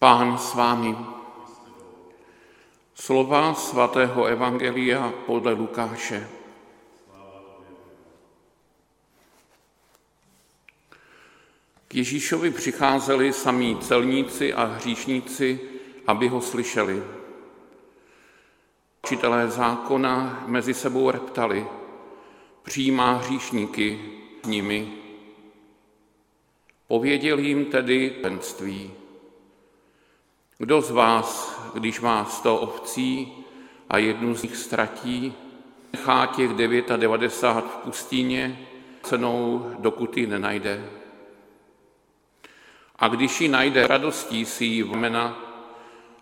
Pán s vámi. Slova svatého Evangelia podle Lukáše. K Ježíšovi přicházeli samí celníci a hříšníci, aby ho slyšeli. Učitelé zákona mezi sebou reptali, přijímá hříšníky nimi. Pověděl jim tedy penství. Kdo z vás, když má sto ovcí a jednu z nich ztratí, nechá těch 99 v pustině cenou, dokud ji nenajde? A když ji najde, radostí si ji vmena,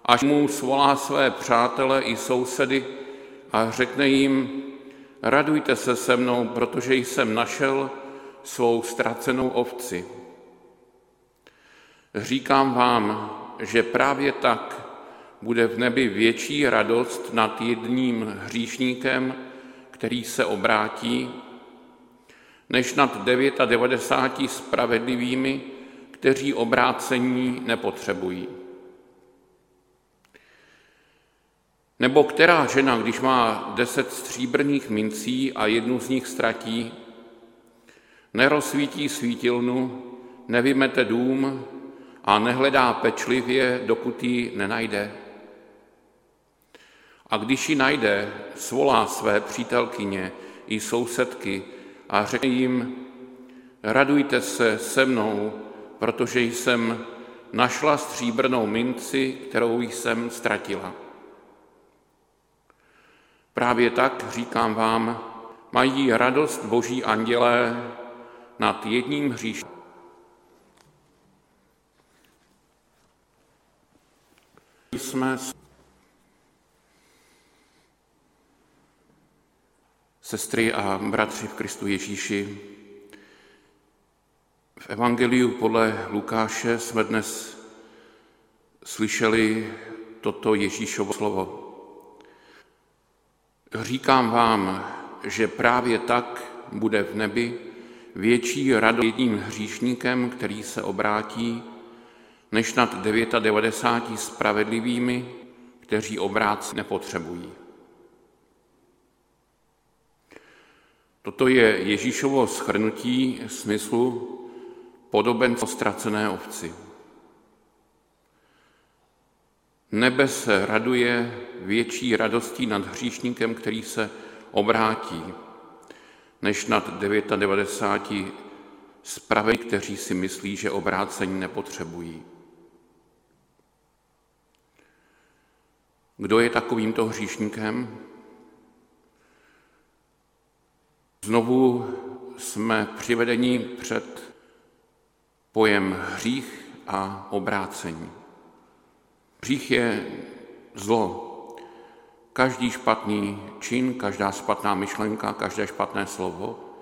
až mu svolá své přátele i sousedy a řekne jim, radujte se se mnou, protože jsem našel svou ztracenou ovci. Říkám vám, že právě tak bude v nebi větší radost nad jedním hříšníkem, který se obrátí, než nad 99 spravedlivými, kteří obrácení nepotřebují. Nebo která žena, když má deset stříbrných mincí a jednu z nich ztratí, nerozsvítí svítilnu, nevymete dům a nehledá pečlivě, dokud ji nenajde. A když ji najde, svolá své přítelkyně i sousedky a řekne jim, radujte se se mnou, protože jsem našla stříbrnou minci, kterou jsem ztratila. Právě tak, říkám vám, mají radost boží andělé nad jedním hříšem. Jsme sestry a bratři v Kristu Ježíši. V Evangeliu podle Lukáše jsme dnes slyšeli toto Ježíšovo slovo. Říkám vám, že právě tak bude v nebi větší radost jedním hříšníkem, který se obrátí, než nad 99 spravedlivými, kteří obrác nepotřebují. Toto je Ježíšovo schrnutí smyslu podoben ztracené ovci. Nebe se raduje větší radostí nad hříšníkem, který se obrátí, než nad 99 spravedlivými, kteří si myslí, že obrácení nepotřebují. Kdo je takovýmto hříšníkem? Znovu jsme přivedeni před pojem hřích a obrácení. Hřích je zlo. Každý špatný čin, každá špatná myšlenka, každé špatné slovo.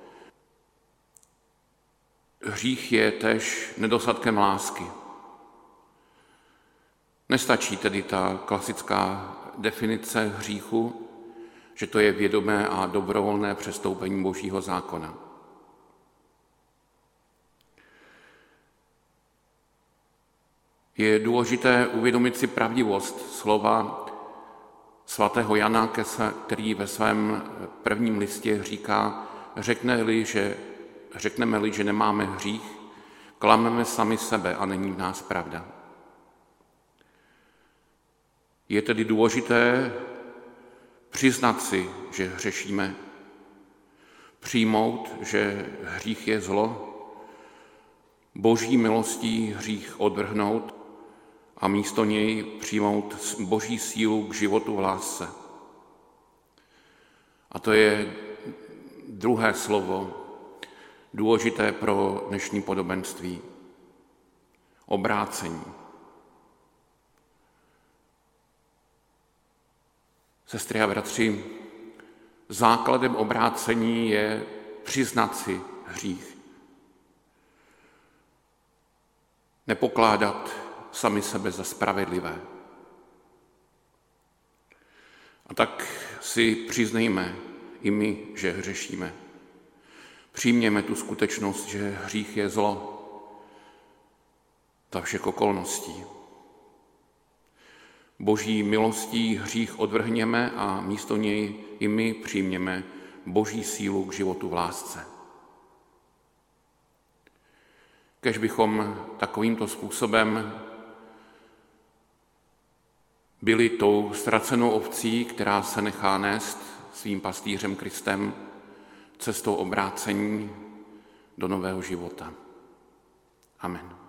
Hřích je tež nedostatkem lásky. Nestačí tedy ta klasická definice hříchu, že to je vědomé a dobrovolné přestoupení Božího zákona. Je důležité uvědomit si pravdivost slova svatého Jana Kese, který ve svém prvním listě říká, řekne-li, že, řekneme-li, že nemáme hřích, klameme sami sebe a není v nás pravda. Je tedy důležité přiznat si, že hřešíme, přijmout, že hřích je zlo, boží milostí hřích odvrhnout a místo něj přijmout boží sílu k životu v lásce. A to je druhé slovo, důležité pro dnešní podobenství. Obrácení. Sestry a bratři, základem obrácení je přiznat si hřích. Nepokládat sami sebe za spravedlivé. A tak si přiznejme i my, že hřešíme. Přijměme tu skutečnost, že hřích je zlo za všech okolností. Boží milostí hřích odvrhněme a místo něj i my přijměme Boží sílu k životu v lásce. Kež bychom takovýmto způsobem byli tou ztracenou ovcí, která se nechá nést svým pastýřem Kristem cestou obrácení do nového života. Amen.